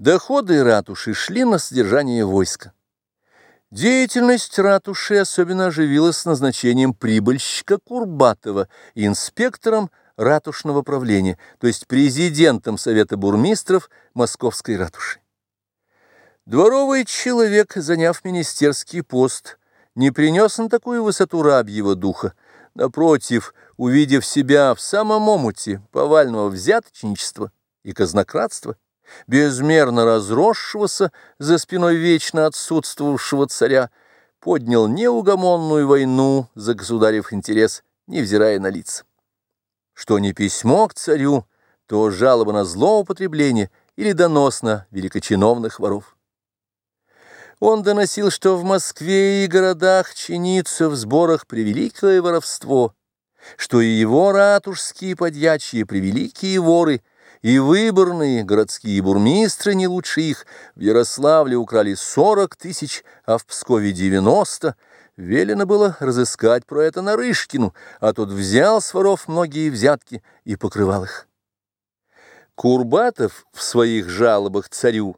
Доходы ратуши шли на содержание войска. Деятельность ратуши особенно оживилась с назначением прибыльщика Курбатова инспектором ратушного правления, то есть президентом Совета бурмистров Московской ратуши. Дворовый человек, заняв министерский пост, не принес на такую высоту рабьего духа, напротив, увидев себя в самом омуте повального взяточничества и казнократства, безмерно разросшегося за спиной вечно отсутствовавшего царя, поднял неугомонную войну за государев интерес, невзирая на лица. Что не письмо к царю, то жалоба на злоупотребление или донос на великочиновных воров. Он доносил, что в Москве и городах чинится в сборах превеликое воровство, что и его ратушские подьячие превеликие воры, и выборные городские бурмистры не лучше их, в Ярославле украли 40 тысяч, а в Пскове 90. Велено было разыскать про это Нарышкину, а тот взял с воров многие взятки и покрывал их. Курбатов в своих жалобах царю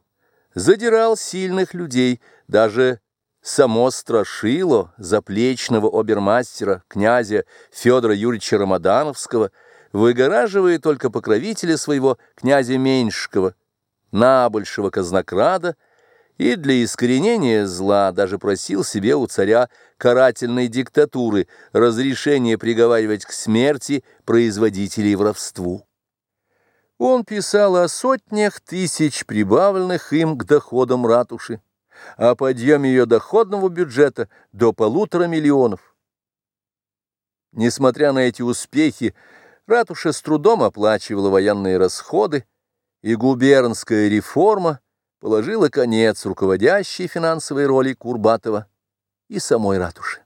задирал сильных людей, даже само страшило заплечного обермастера, князя Федора Юрьевича Рамадановского, выгораживая только покровителя своего князя Меньшикова, набольшего казнокрада, и для искоренения зла даже просил себе у царя карательной диктатуры разрешение приговаривать к смерти производителей воровству. Он писал о сотнях тысяч прибавленных им к доходам ратуши, о подъеме ее доходного бюджета до полутора миллионов. Несмотря на эти успехи, ратуша с трудом оплачивала военные расходы, и губернская реформа положила конец руководящей финансовой роли Курбатова и самой ратуши.